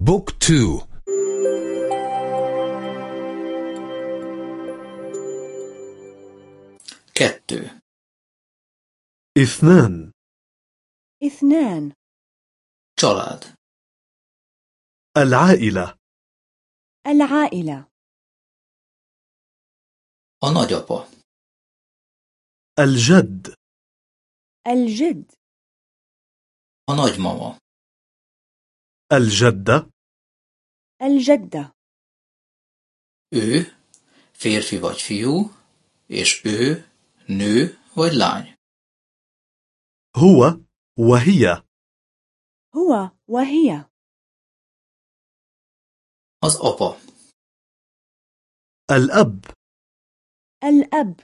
بوك تو. كتو إثنان. إثنان. család العائلة. العائلة. a nagyapa الجد. الجد. a nagymama الجدة الجدة ő férfi vagy fiú és ő nő vagy lány هو وهي هو وهي az apa الأب الأب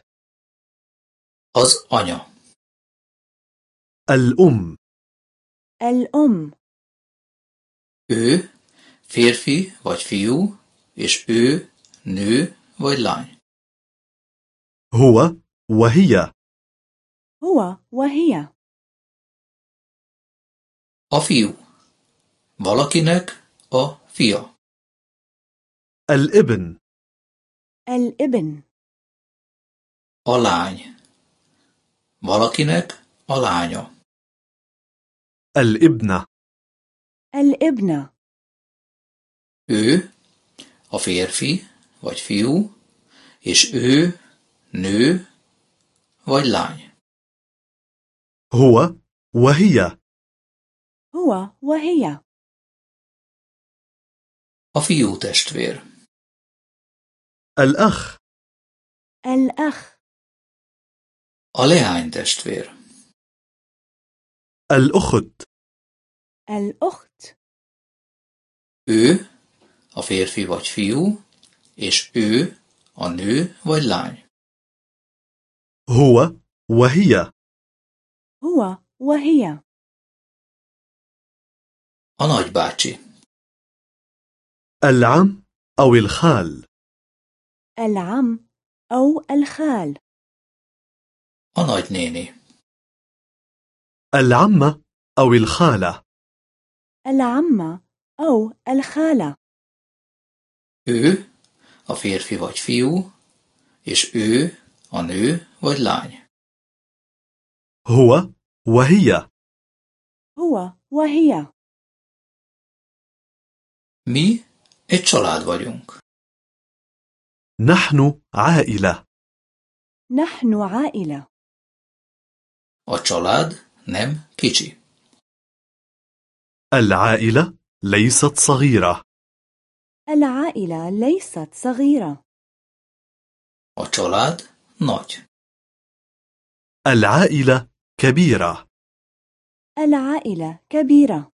az anya الأم الأم ő férfi vagy fiú és ő nő vagy lány هو وهي هو وهي a fiú valakinek a fia الابن الابن a lány valakinek a lánya الابنة الابنة ő a férfi vagy fiú és ő nő vagy lány هو وهي هو وهي a fiú testvér الأخ الأخ a leány testvér الأخت الأخت. Ő a férfi vagy fiú és ő a nő vagy lány. هو وهي. هو وهي. A nagybácsi. العم أو الخال. العم أو الخال. A nagynéni. العمة أو الخالة. العمة أو الخالة ő a férfi vagy fiú és ő a nő vagy lány هو وهي هو وهي mi egy család vagyunk نحن عائلة نحن عائلة a család nem kicsi العائلة ليست صغيرة. العائلة ليست صغيرة. család nagy العائلة كبيرة. العائلة كبيرة.